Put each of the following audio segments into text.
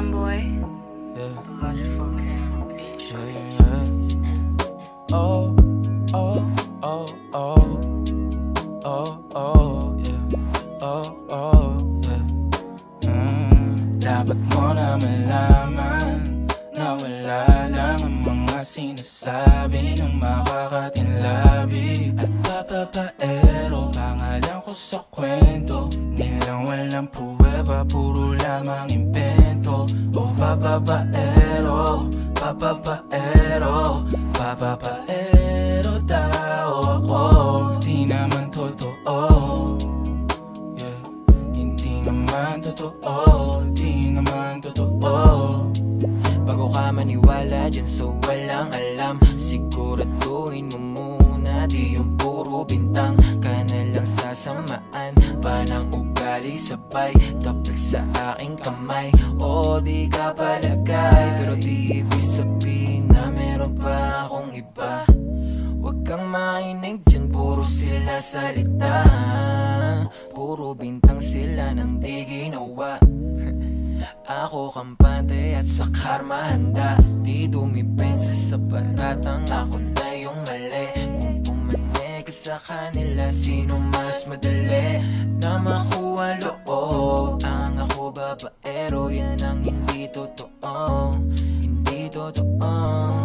Glen Boy. Yeah. Yeah, yeah. Oh, oh, oh, oh. Oh, oh, yeah. Oh, oh, yeah. Mm, dapat mo na malaman na wala lang ang mga sinasabi ng makakatinlabi At papapaero, pangalan ko sa kwento Nilang walang pruweba, puro lamang impento O papapaero, papapaero, papapaero daw ako. Di naman totoo. Yeah, hindi naman totoo, di naman totoo. Bago ka maniwala dyan so walang alam. Siguraduhin mo muna Di yung puro bintang. Ka na lang sasamaan Pa ng ugali sabay Tapik sa aking kamay. O di ka palagay Pero di ibig sabihin na meron pa akong iba. Huwag kang mainig dyan Puro sila salita. Puro bintang sila nang di ginawa. Ako kampante at sa karma handa. Di dumipensa sa paratang ako na ka sa kanila? Sino mas madali na makuha loob? Ang ako babaero Yan ang hindi totoo Hindi totoo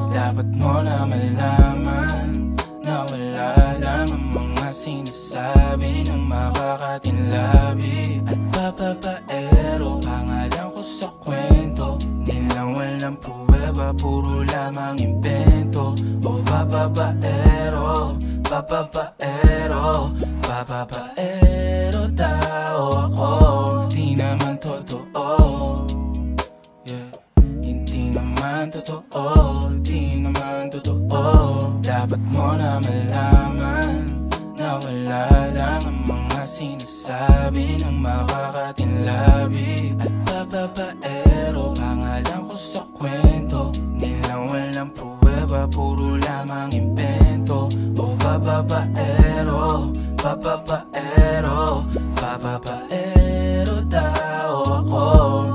Dapat mo na malaman Na wala lang ang mga sinasabi ng makakatinlabi At papapaero, pangalan ko sa kwento Nilang walang pruweba, puro lamang impento O papapaero, papapaero, papapaero daw ako. Di naman totoo. Yeah, hindi naman totoo, di naman totoo. Dapat mo na malaman na wala lang ang mga sinasabi ng makakatinlabi. At papapaero, pangalan ko sa kwento. Nilang walang pruweba, puro lamang ito Oh bababaero, bababaero Bababaero daw ako.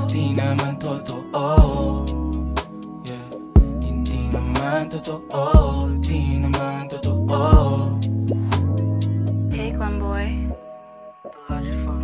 Di naman totoo. Yeah. Hindi naman totoo. Di naman totoo. Hey Glenboy Beautiful